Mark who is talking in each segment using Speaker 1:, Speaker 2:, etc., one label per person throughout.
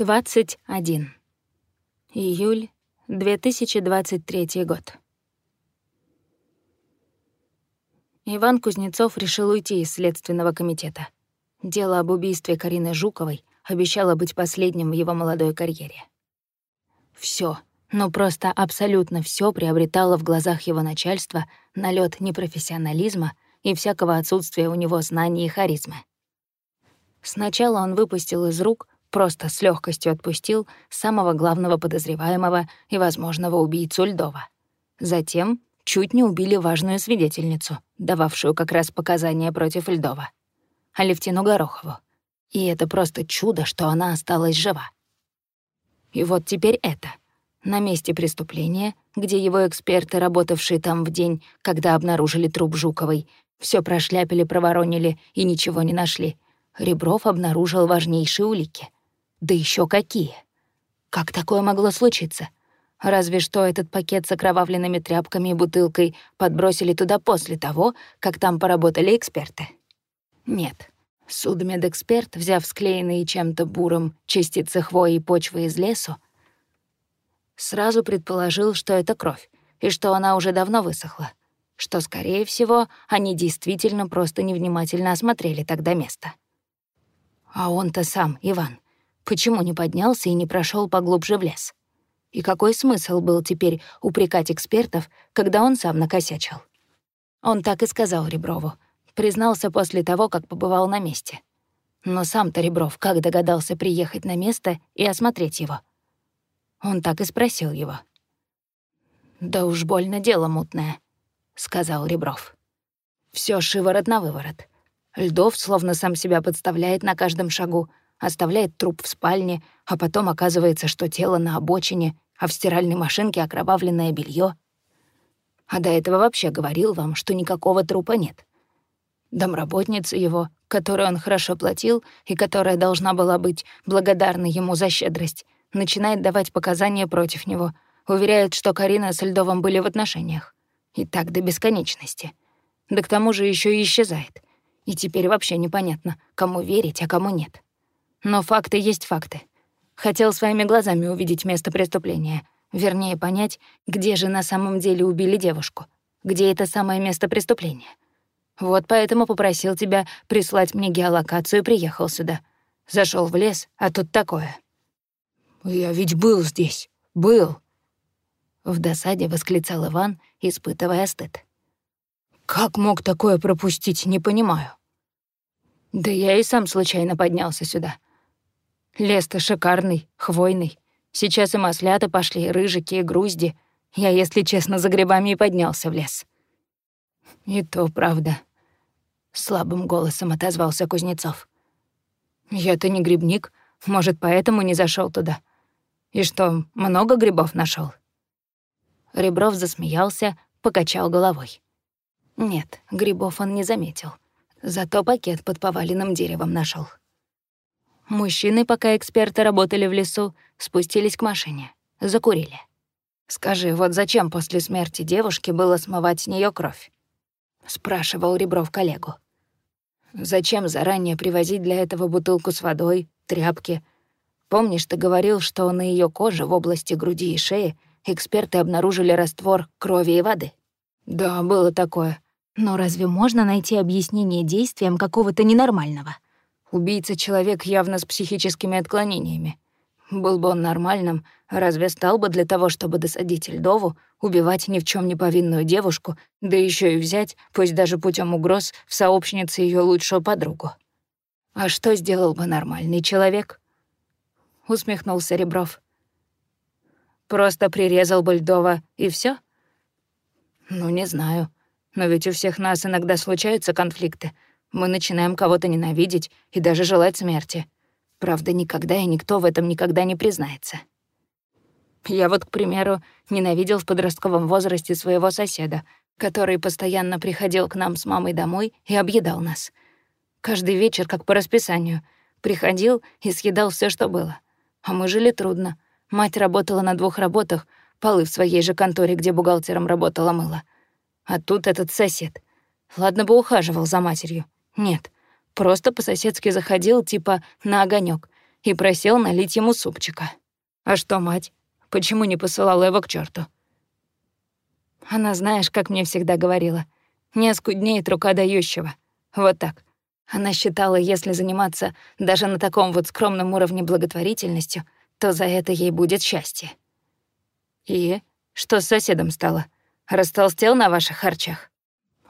Speaker 1: 21. Июль 2023 год. Иван Кузнецов решил уйти из Следственного комитета. Дело об убийстве Карины Жуковой обещало быть последним в его молодой карьере. Всё, ну просто абсолютно всё приобретало в глазах его начальства налет непрофессионализма и всякого отсутствия у него знаний и харизмы. Сначала он выпустил из рук просто с легкостью отпустил самого главного подозреваемого и возможного убийцу Льдова. Затем чуть не убили важную свидетельницу, дававшую как раз показания против Льдова, Алевтину Горохову. И это просто чудо, что она осталась жива. И вот теперь это. На месте преступления, где его эксперты, работавшие там в день, когда обнаружили труп Жуковой, все прошляпили, проворонили и ничего не нашли, Ребров обнаружил важнейшие улики — да еще какие! Как такое могло случиться? Разве что этот пакет с окровавленными тряпками и бутылкой подбросили туда после того, как там поработали эксперты. Нет. Судмедэксперт, взяв склеенные чем-то буром частицы хвои и почвы из лесу, сразу предположил, что это кровь, и что она уже давно высохла, что, скорее всего, они действительно просто невнимательно осмотрели тогда место. А он-то сам, Иван, Почему не поднялся и не прошел поглубже в лес? И какой смысл был теперь упрекать экспертов, когда он сам накосячил? Он так и сказал Реброву. Признался после того, как побывал на месте. Но сам-то Ребров как догадался приехать на место и осмотреть его? Он так и спросил его. «Да уж больно дело мутное», — сказал Ребров. Всё шиворот на выворот. Льдов словно сам себя подставляет на каждом шагу, оставляет труп в спальне, а потом оказывается, что тело на обочине, а в стиральной машинке окровавленное белье. А до этого вообще говорил вам, что никакого трупа нет. Домработница его, которой он хорошо платил и которая должна была быть благодарна ему за щедрость, начинает давать показания против него, уверяет, что Карина с Льдовым были в отношениях. И так до бесконечности. Да к тому же еще и исчезает. И теперь вообще непонятно, кому верить, а кому нет. Но факты есть факты. Хотел своими глазами увидеть место преступления. Вернее, понять, где же на самом деле убили девушку. Где это самое место преступления. Вот поэтому попросил тебя прислать мне геолокацию и приехал сюда. Зашел в лес, а тут такое. «Я ведь был здесь. Был!» В досаде восклицал Иван, испытывая стыд. «Как мог такое пропустить, не понимаю». «Да я и сам случайно поднялся сюда. Лес-то шикарный, хвойный. Сейчас и маслята пошли, и рыжики, и грузди. Я, если честно, за грибами и поднялся в лес. И то правда. Слабым голосом отозвался Кузнецов. Я-то не грибник, может, поэтому не зашел туда. И что, много грибов нашел? Ребров засмеялся, покачал головой. Нет, грибов он не заметил. Зато пакет под поваленным деревом нашел. Мужчины, пока эксперты работали в лесу, спустились к машине, закурили. «Скажи, вот зачем после смерти девушки было смывать с нее кровь?» — спрашивал Ребров коллегу. «Зачем заранее привозить для этого бутылку с водой, тряпки? Помнишь, ты говорил, что на ее коже в области груди и шеи эксперты обнаружили раствор крови и воды?» «Да, было такое. Но разве можно найти объяснение действиям какого-то ненормального?» Убийца — человек явно с психическими отклонениями. Был бы он нормальным, разве стал бы для того, чтобы досадить Льдову, убивать ни в чем не повинную девушку, да еще и взять, пусть даже путем угроз, в сообщнице ее лучшую подругу? А что сделал бы нормальный человек? Усмехнулся Ребров. Просто прирезал бы Льдова, и все? Ну, не знаю. Но ведь у всех нас иногда случаются конфликты — мы начинаем кого-то ненавидеть и даже желать смерти. Правда, никогда и никто в этом никогда не признается. Я вот, к примеру, ненавидел в подростковом возрасте своего соседа, который постоянно приходил к нам с мамой домой и объедал нас. Каждый вечер, как по расписанию, приходил и съедал все, что было. А мы жили трудно. Мать работала на двух работах, полы в своей же конторе, где бухгалтером работала, мыла. А тут этот сосед. Ладно бы ухаживал за матерью, нет, просто по-соседски заходил, типа, на огонек, и просил налить ему супчика. А что мать? Почему не посылала его к черту? Она, знаешь, как мне всегда говорила, не оскуднеет рука дающего. Вот так. Она считала, если заниматься даже на таком вот скромном уровне благотворительностью, то за это ей будет счастье. И что с соседом стало? Растолстел на ваших харчах?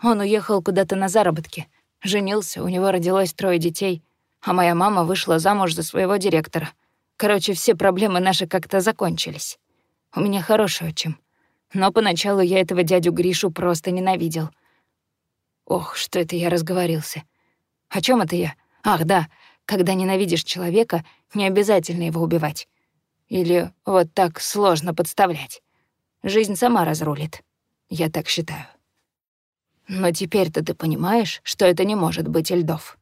Speaker 1: Он уехал куда-то на заработки, женился, у него родилось трое детей, а моя мама вышла замуж за своего директора. Короче, все проблемы наши как-то закончились. У меня хороший отчим. Но поначалу я этого дядю Гришу просто ненавидел. Ох, что это я разговорился. О чем это я? Ах, да, когда ненавидишь человека, не обязательно его убивать. Или вот так сложно подставлять. Жизнь сама разрулит. Я так считаю. Но теперь-то ты понимаешь, что это не может быть Льдов.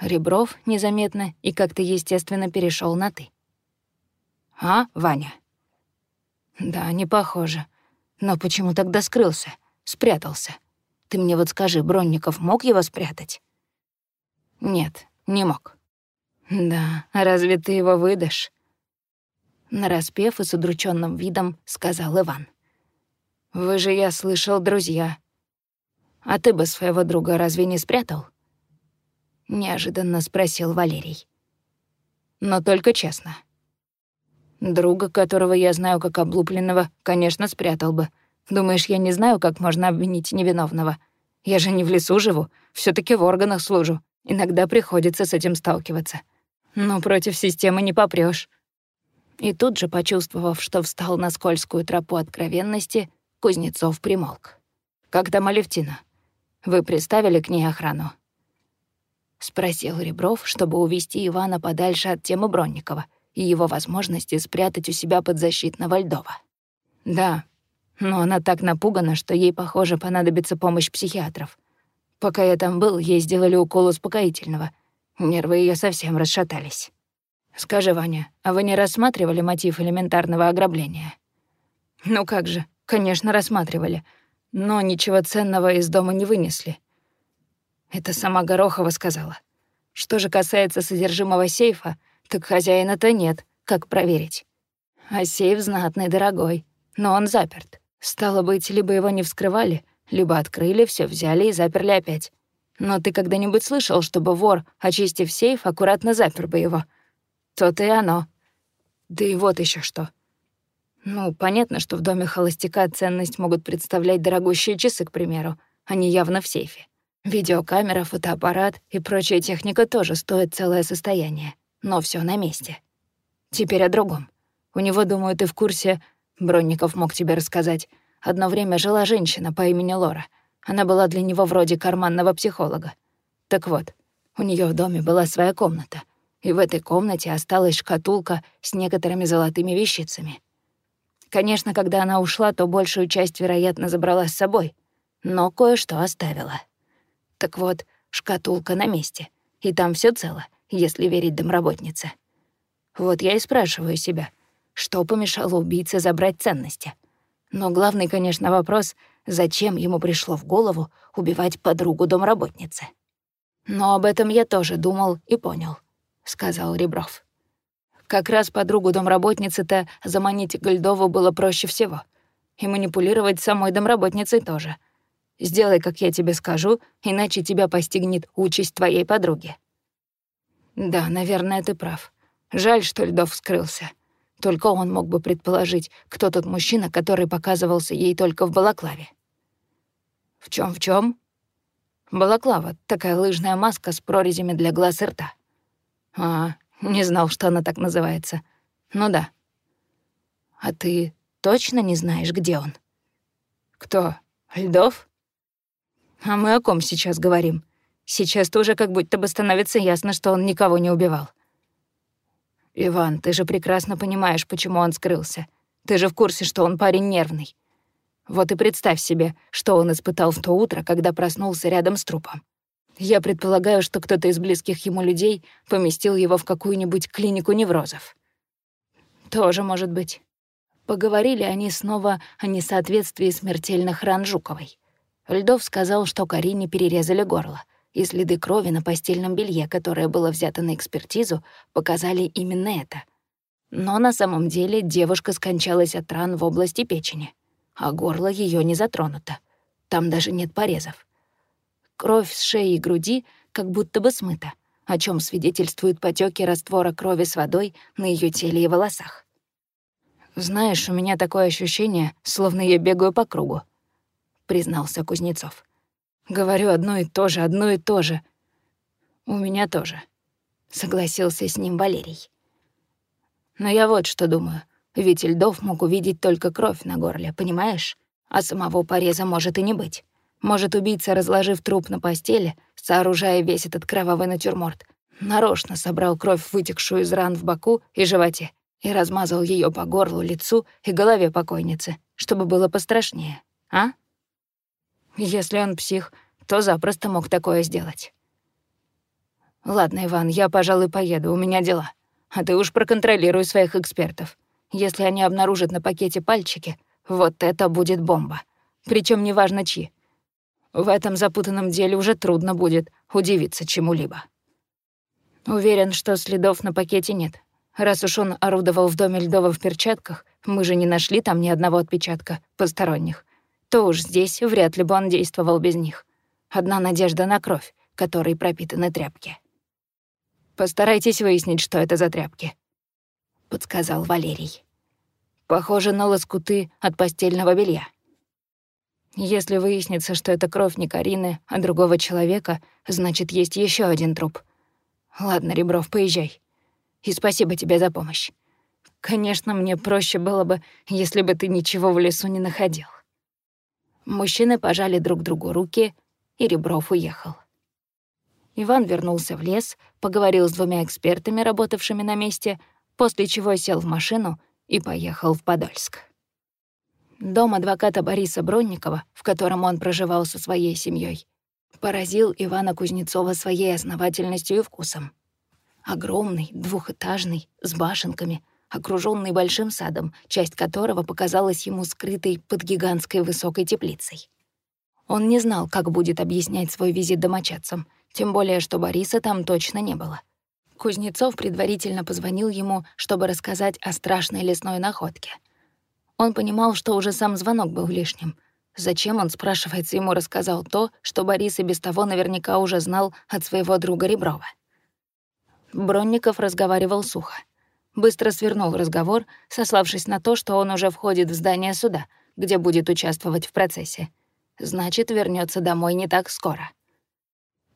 Speaker 1: Ребров незаметно и как-то естественно перешел на «ты». «А, Ваня?» «Да, не похоже. Но почему тогда скрылся? Спрятался? Ты мне вот скажи, Бронников мог его спрятать?» «Нет, не мог». «Да, разве ты его выдашь?» Нараспев и с удрученным видом сказал Иван. «Вы же, я слышал, друзья. А ты бы своего друга разве не спрятал?» Неожиданно спросил Валерий. «Но только честно». Друга, которого я знаю как облупленного, конечно, спрятал бы. Думаешь, я не знаю, как можно обвинить невиновного? Я же не в лесу живу, все таки в органах служу. Иногда приходится с этим сталкиваться. Но против системы не попрёшь. И тут же, почувствовав, что встал на скользкую тропу откровенности, Кузнецов примолк. «Как там Алевтина? Вы приставили к ней охрану?» Спросил Ребров, чтобы увести Ивана подальше от темы Бронникова — и его возможности спрятать у себя подзащитного Льдова. Да, но она так напугана, что ей, похоже, понадобится помощь психиатров. Пока я там был, ей сделали укол успокоительного. Нервы ее совсем расшатались. Скажи, Ваня, а вы не рассматривали мотив элементарного ограбления? Ну как же, конечно, рассматривали, но ничего ценного из дома не вынесли. Это сама Горохова сказала. Что же касается содержимого сейфа, так хозяина-то нет, как проверить? А сейф знатный, дорогой, но он заперт. Стало быть, либо его не вскрывали, либо открыли, все взяли и заперли опять. Но ты когда-нибудь слышал, чтобы вор, очистив сейф, аккуратно запер бы его? То-то и оно. Да и вот еще что. Ну, понятно, что в доме холостяка ценность могут представлять дорогущие часы, к примеру. Они явно в сейфе. Видеокамера, фотоаппарат и прочая техника тоже стоят целое состояние но все на месте. Теперь о другом. У него, думаю, ты в курсе, Бронников мог тебе рассказать, одно время жила женщина по имени Лора. Она была для него вроде карманного психолога. Так вот, у нее в доме была своя комната, и в этой комнате осталась шкатулка с некоторыми золотыми вещицами. Конечно, когда она ушла, то большую часть, вероятно, забрала с собой, но кое-что оставила. Так вот, шкатулка на месте, и там все цело — если верить домработнице. Вот я и спрашиваю себя, что помешало убийце забрать ценности? Но главный, конечно, вопрос, зачем ему пришло в голову убивать подругу домработницы? Но об этом я тоже думал и понял, — сказал Ребров. Как раз подругу домработницы-то заманить Гольдову было проще всего. И манипулировать самой домработницей тоже. Сделай, как я тебе скажу, иначе тебя постигнет участь твоей подруги. Да, наверное, ты прав. Жаль, что Льдов скрылся. Только он мог бы предположить, кто тот мужчина, который показывался ей только в балаклаве. В чем в чем? Балаклава — такая лыжная маска с прорезями для глаз и рта. А, не знал, что она так называется. Ну да. А ты точно не знаешь, где он? Кто? Льдов? А мы о ком сейчас говорим? Сейчас тоже как будто бы становится ясно, что он никого не убивал. «Иван, ты же прекрасно понимаешь, почему он скрылся. Ты же в курсе, что он парень нервный. Вот и представь себе, что он испытал в то утро, когда проснулся рядом с трупом. Я предполагаю, что кто-то из близких ему людей поместил его в какую-нибудь клинику неврозов. Тоже может быть. Поговорили они снова о несоответствии смертельных ран Жуковой. Льдов сказал, что Карине перерезали горло и следы крови на постельном белье, которое было взято на экспертизу, показали именно это. Но на самом деле девушка скончалась от ран в области печени, а горло ее не затронуто. Там даже нет порезов. Кровь с шеи и груди как будто бы смыта, о чем свидетельствуют потеки раствора крови с водой на ее теле и волосах. «Знаешь, у меня такое ощущение, словно я бегаю по кругу», — признался Кузнецов. «Говорю одно и то же, одно и то же». «У меня тоже», — согласился с ним Валерий. «Но я вот что думаю. Ведь Льдов мог увидеть только кровь на горле, понимаешь? А самого пореза может и не быть. Может, убийца, разложив труп на постели, сооружая весь этот кровавый натюрморт, нарочно собрал кровь, вытекшую из ран в боку и животе, и размазал ее по горлу, лицу и голове покойницы, чтобы было пострашнее, а? Если он псих, то запросто мог такое сделать. Ладно, Иван, я, пожалуй, поеду, у меня дела. А ты уж проконтролируй своих экспертов. Если они обнаружат на пакете пальчики, вот это будет бомба. Причем неважно чьи. В этом запутанном деле уже трудно будет удивиться чему-либо. Уверен, что следов на пакете нет. Раз уж он орудовал в доме Льдова в перчатках, мы же не нашли там ни одного отпечатка посторонних, то уж здесь вряд ли бы он действовал без них. Одна надежда на кровь, которой пропитаны тряпки. «Постарайтесь выяснить, что это за тряпки», — подсказал Валерий. «Похоже на лоскуты от постельного белья». Если выяснится, что это кровь не Карины, а другого человека, значит, есть еще один труп. Ладно, Ребров, поезжай. И спасибо тебе за помощь. Конечно, мне проще было бы, если бы ты ничего в лесу не находил. Мужчины пожали друг другу руки, и Ребров уехал. Иван вернулся в лес, поговорил с двумя экспертами, работавшими на месте, после чего сел в машину и поехал в Подольск. Дом адвоката Бориса Бронникова, в котором он проживал со своей семьей, поразил Ивана Кузнецова своей основательностью и вкусом. Огромный, двухэтажный, с башенками, окруженный большим садом, часть которого показалась ему скрытой под гигантской высокой теплицей. Он не знал, как будет объяснять свой визит домочадцам, тем более, что Бориса там точно не было. Кузнецов предварительно позвонил ему, чтобы рассказать о страшной лесной находке — он понимал, что уже сам звонок был лишним. Зачем он, спрашивается, ему рассказал то, что Борис и без того наверняка уже знал от своего друга Реброва? Бронников разговаривал сухо. Быстро свернул разговор, сославшись на то, что он уже входит в здание суда, где будет участвовать в процессе. Значит, вернется домой не так скоро.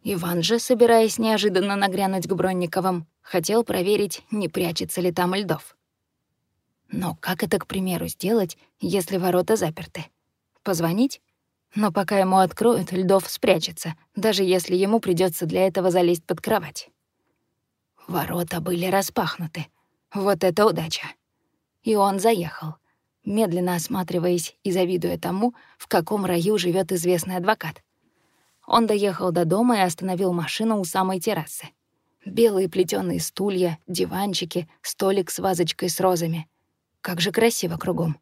Speaker 1: Иван же, собираясь неожиданно нагрянуть к Бронниковым, хотел проверить, не прячется ли там Льдов. Но как это, к примеру, сделать, если ворота заперты? Позвонить? Но пока ему откроют, Льдов спрячется, даже если ему придется для этого залезть под кровать. Ворота были распахнуты. Вот это удача. И он заехал, медленно осматриваясь и завидуя тому, в каком раю живет известный адвокат. Он доехал до дома и остановил машину у самой террасы. Белые плетёные стулья, диванчики, столик с вазочкой с розами — как же красиво кругом.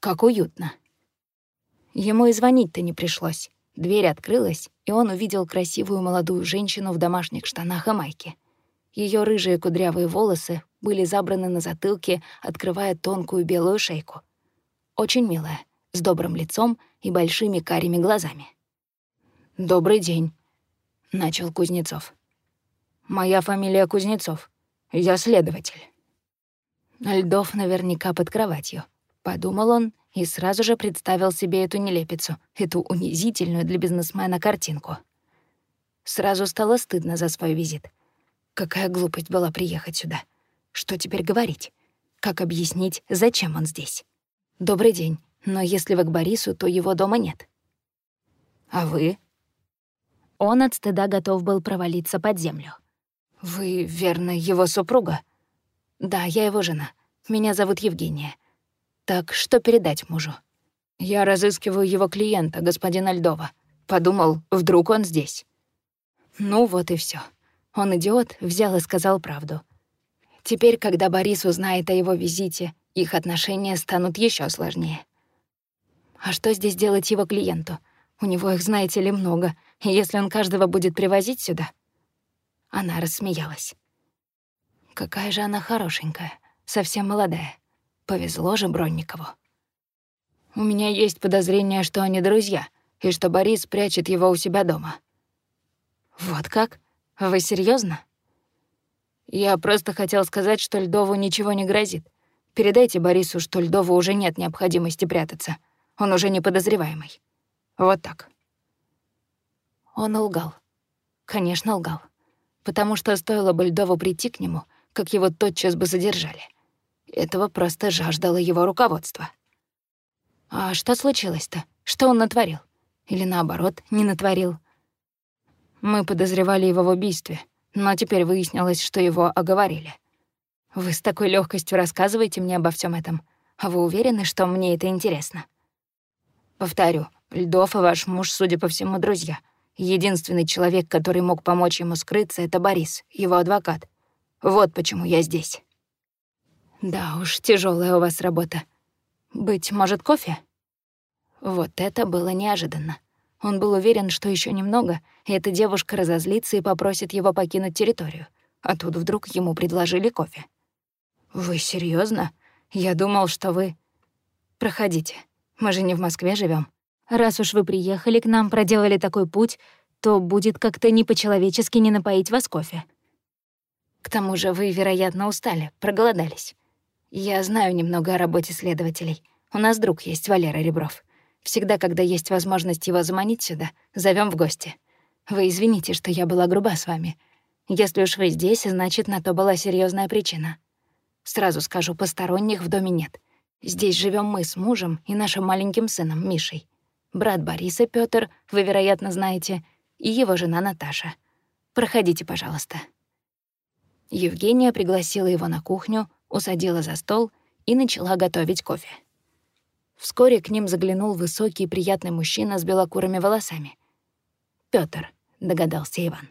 Speaker 1: Как уютно. Ему и звонить-то не пришлось. Дверь открылась, и он увидел красивую молодую женщину в домашних штанах и майке. Ее рыжие кудрявые волосы были забраны на затылке, открывая тонкую белую шейку. Очень милая, с добрым лицом и большими карими глазами. «Добрый день», — начал Кузнецов. «Моя фамилия Кузнецов. Я следователь». Льдов наверняка под кроватью. Подумал он и сразу же представил себе эту нелепицу, эту унизительную для бизнесмена картинку. Сразу стало стыдно за свой визит. Какая глупость была приехать сюда. Что теперь говорить? Как объяснить, зачем он здесь? Добрый день, но если вы к Борису, то его дома нет. А вы? Он от стыда готов был провалиться под землю. Вы, верно, его супруга? «Да, я его жена. Меня зовут Евгения. Так что передать мужу?» «Я разыскиваю его клиента, господина Льдова. Подумал, вдруг он здесь». Ну вот и все. Он идиот, взял и сказал правду. Теперь, когда Борис узнает о его визите, их отношения станут еще сложнее. А что здесь делать его клиенту? У него их, знаете ли, много, если он каждого будет привозить сюда?» Она рассмеялась. «Какая же она хорошенькая, совсем молодая. Повезло же Бронникову. У меня есть подозрение, что они друзья, и что Борис прячет его у себя дома». «Вот как? Вы серьезно? «Я просто хотел сказать, что Льдову ничего не грозит. Передайте Борису, что Льдову уже нет необходимости прятаться. Он уже не подозреваемый. Вот так». Он лгал. Конечно, лгал. Потому что стоило бы Льдову прийти к нему, как его тотчас бы задержали. Этого просто жаждало его руководство. А что случилось-то? Что он натворил? Или наоборот, не натворил? Мы подозревали его в убийстве, но теперь выяснилось, что его оговорили. Вы с такой легкостью рассказываете мне обо всем этом. А вы уверены, что мне это интересно? Повторю, Льдов и ваш муж, судя по всему, друзья — Единственный человек, который мог помочь ему скрыться, это Борис, его адвокат. Вот почему я здесь. Да уж, тяжелая у вас работа. Быть может, кофе? Вот это было неожиданно. Он был уверен, что еще немного, и эта девушка разозлится и попросит его покинуть территорию. А тут вдруг ему предложили кофе. «Вы серьезно? Я думал, что вы...» «Проходите. Мы же не в Москве живем. Раз уж вы приехали к нам, проделали такой путь, то будет как-то не по-человечески не напоить вас кофе. К тому же вы, вероятно, устали, проголодались. Я знаю немного о работе следователей. У нас друг есть, Валера Ребров. Всегда, когда есть возможность его заманить сюда, зовем в гости. Вы извините, что я была груба с вами. Если уж вы здесь, значит, на то была серьезная причина. Сразу скажу, посторонних в доме нет. Здесь живем мы с мужем и нашим маленьким сыном Мишей брат Бориса Пётр, вы, вероятно, знаете, и его жена Наташа. Проходите, пожалуйста». Евгения пригласила его на кухню, усадила за стол и начала готовить кофе. Вскоре к ним заглянул высокий приятный мужчина с белокурыми волосами. Пётр, догадался Иван.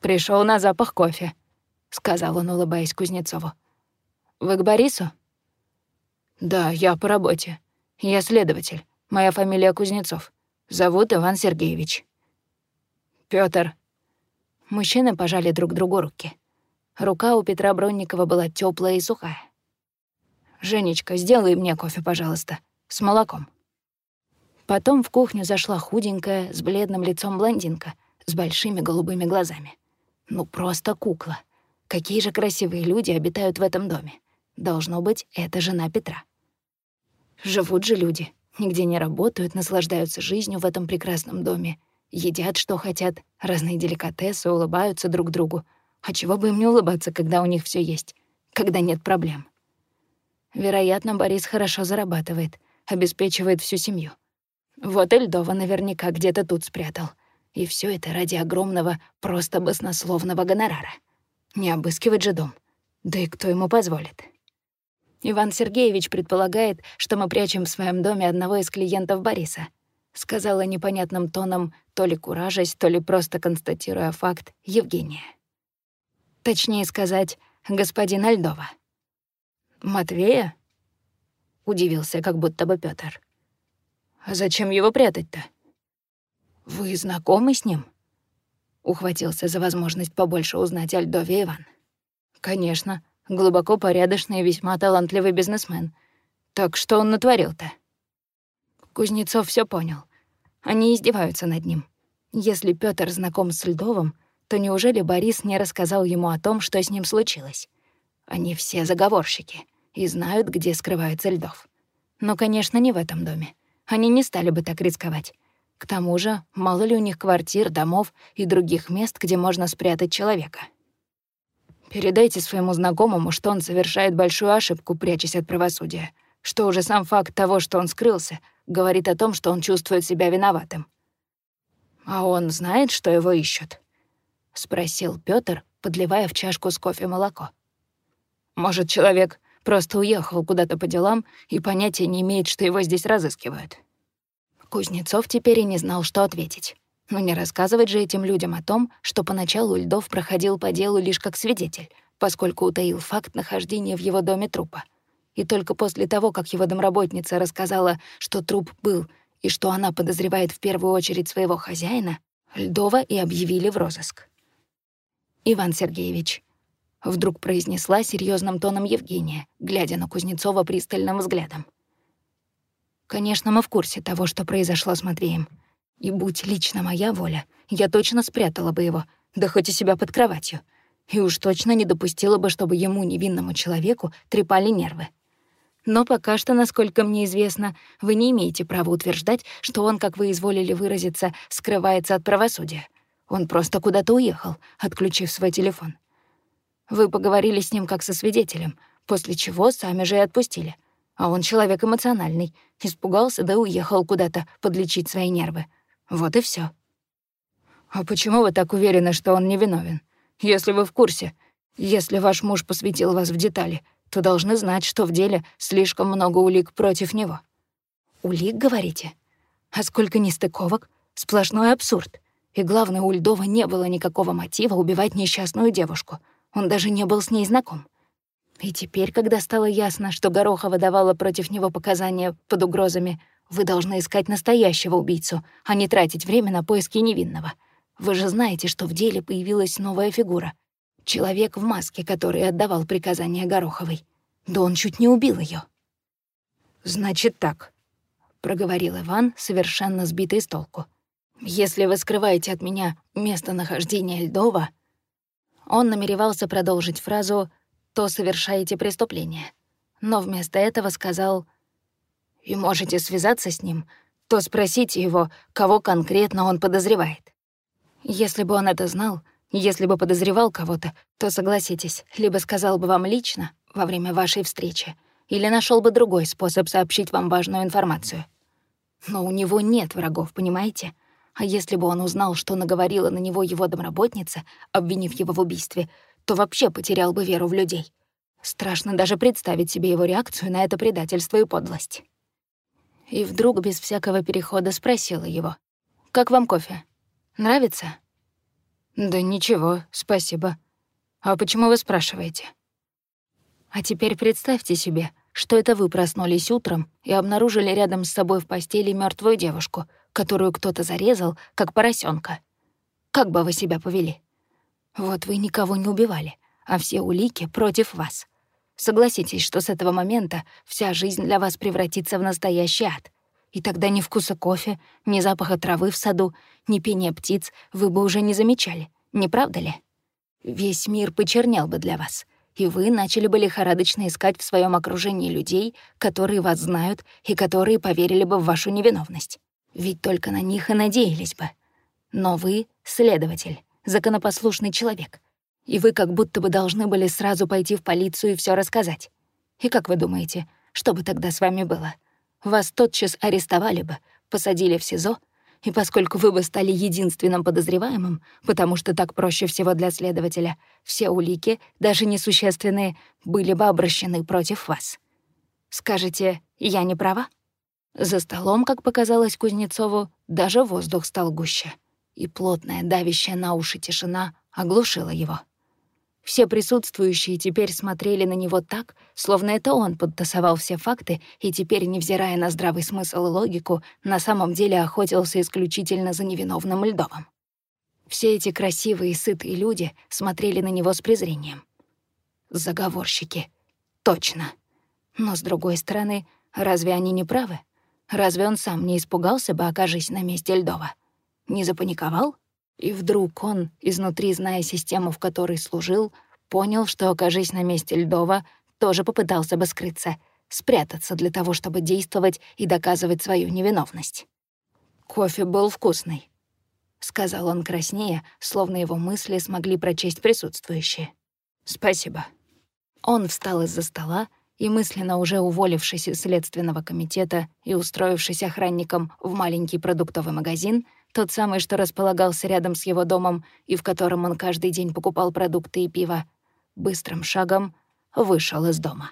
Speaker 1: Пришел на запах кофе», — сказал он, улыбаясь Кузнецову. «Вы к Борису?» «Да, я по работе. Я следователь. Моя фамилия Кузнецов. Зовут Иван Сергеевич». Пётр. Мужчины пожали друг другу руки. Рука у Петра Бронникова была теплая и сухая. «Женечка, сделай мне кофе, пожалуйста, с молоком». Потом в кухню зашла худенькая, с бледным лицом блондинка, с большими голубыми глазами. Ну, просто кукла. Какие же красивые люди обитают в этом доме. Должно быть, это жена Петра. Живут же люди, нигде не работают, наслаждаются жизнью в этом прекрасном доме, едят, что хотят, разные деликатесы, улыбаются друг другу. А чего бы им не улыбаться, когда у них все есть, когда нет проблем? Вероятно, Борис хорошо зарабатывает, обеспечивает всю семью. Вот Эльдова наверняка где-то тут спрятал. И все это ради огромного, просто баснословного гонорара. Не обыскивать же дом. Да и кто ему позволит? Иван Сергеевич предполагает, что мы прячем в своем доме одного из клиентов Бориса. Сказала непонятным тоном, то ли куражась, то ли просто констатируя факт, Евгения. Точнее сказать, господин Альдова. «Матвея?» — удивился как будто бы Пётр. «А зачем его прятать-то?» «Вы знакомы с ним?» — ухватился за возможность побольше узнать о Льдове Иван. «Конечно глубоко порядочный и весьма талантливый бизнесмен. Так что он натворил-то? Кузнецов все понял. Они издеваются над ним. Если Пётр знаком с Льдовым, то неужели Борис не рассказал ему о том, что с ним случилось? Они все заговорщики и знают, где скрывается Льдов. Но, конечно, не в этом доме. Они не стали бы так рисковать. К тому же, мало ли у них квартир, домов и других мест, где можно спрятать человека. Передайте своему знакомому, что он совершает большую ошибку, прячась от правосудия, что уже сам факт того, что он скрылся, говорит о том, что он чувствует себя виноватым. «А он знает, что его ищут?» — спросил Пётр, подливая в чашку с кофе молоко. «Может, человек просто уехал куда-то по делам и понятия не имеет, что его здесь разыскивают?» Кузнецов теперь и не знал, что ответить. Но не рассказывать же этим людям о том, что поначалу Льдов проходил по делу лишь как свидетель, поскольку утаил факт нахождения в его доме трупа. И только после того, как его домработница рассказала, что труп был и что она подозревает в первую очередь своего хозяина, Льдова и объявили в розыск. «Иван Сергеевич», — вдруг произнесла серьезным тоном Евгения, глядя на Кузнецова пристальным взглядом. «Конечно, мы в курсе того, что произошло с Матвеем. И будь лично моя воля, я точно спрятала бы его, да хоть и себя под кроватью. И уж точно не допустила бы, чтобы ему, невинному человеку, трепали нервы. Но пока что, насколько мне известно, вы не имеете права утверждать, что он, как вы изволили выразиться, скрывается от правосудия. Он просто куда-то уехал, отключив свой телефон. Вы поговорили с ним как со свидетелем, после чего сами же и отпустили. А он человек эмоциональный, испугался да уехал куда-то подлечить свои нервы. Вот и все. А почему вы так уверены, что он невиновен? Если вы в курсе, если ваш муж посвятил вас в детали, то должны знать, что в деле слишком много улик против него. Улик, говорите? А сколько нестыковок? Сплошной абсурд. И главное, у Льдова не было никакого мотива убивать несчастную девушку. Он даже не был с ней знаком. И теперь, когда стало ясно, что Горохова давала против него показания под угрозами, вы должны искать настоящего убийцу, а не тратить время на поиски невинного. Вы же знаете, что в деле появилась новая фигура. Человек в маске, который отдавал приказания Гороховой. Да он чуть не убил ее. «Значит так», — проговорил Иван, совершенно сбитый с толку. «Если вы скрываете от меня местонахождение Льдова...» Он намеревался продолжить фразу «то совершаете преступление», но вместо этого сказал «и можете связаться с ним, то спросите его, кого конкретно он подозревает». Если бы он это знал, если бы подозревал кого-то, то, согласитесь, либо сказал бы вам лично во время вашей встречи, или нашел бы другой способ сообщить вам важную информацию. Но у него нет врагов, понимаете? А если бы он узнал, что наговорила на него его домработница, обвинив его в убийстве, то вообще потерял бы веру в людей. Страшно даже представить себе его реакцию на это предательство и подлость. И вдруг без всякого перехода спросила его. «Как вам кофе? Нравится?» «Да ничего, спасибо. А почему вы спрашиваете?» «А теперь представьте себе, что это вы проснулись утром и обнаружили рядом с собой в постели мертвую девушку, которую кто-то зарезал, как поросенка. Как бы вы себя повели? Вот вы никого не убивали, а все улики против вас. Согласитесь, что с этого момента вся жизнь для вас превратится в настоящий ад. И тогда ни вкуса кофе, ни запаха травы в саду, ни пения птиц вы бы уже не замечали, не правда ли? Весь мир почернел бы для вас, и вы начали бы лихорадочно искать в своем окружении людей, которые вас знают и которые поверили бы в вашу невиновность. Ведь только на них и надеялись бы. Но вы — следователь, законопослушный человек. И вы как будто бы должны были сразу пойти в полицию и все рассказать. И как вы думаете, что бы тогда с вами было? вас тотчас арестовали бы, посадили в СИЗО, и поскольку вы бы стали единственным подозреваемым, потому что так проще всего для следователя, все улики, даже несущественные, были бы обращены против вас. Скажете, я не права? За столом, как показалось Кузнецову, даже воздух стал гуще, и плотная, давящая на уши тишина оглушила его. Все присутствующие теперь смотрели на него так, словно это он подтасовал все факты и теперь, невзирая на здравый смысл и логику, на самом деле охотился исключительно за невиновным Льдовым. Все эти красивые и сытые люди смотрели на него с презрением. Заговорщики. Точно. Но, с другой стороны, разве они не правы? Разве он сам не испугался бы, окажись на месте Льдова? Не запаниковал? И вдруг он, изнутри зная систему, в которой служил, понял, что, окажись на месте Льдова, тоже попытался бы скрыться, спрятаться для того, чтобы действовать и доказывать свою невиновность. «Кофе был вкусный», — сказал он краснее, словно его мысли смогли прочесть присутствующие. «Спасибо». Он встал из-за стола и, мысленно уже уволившись из Следственного комитета и устроившись охранником в маленький продуктовый магазин, тот самый, что располагался рядом с его домом и в котором он каждый день покупал продукты и пиво, быстрым шагом вышел из дома.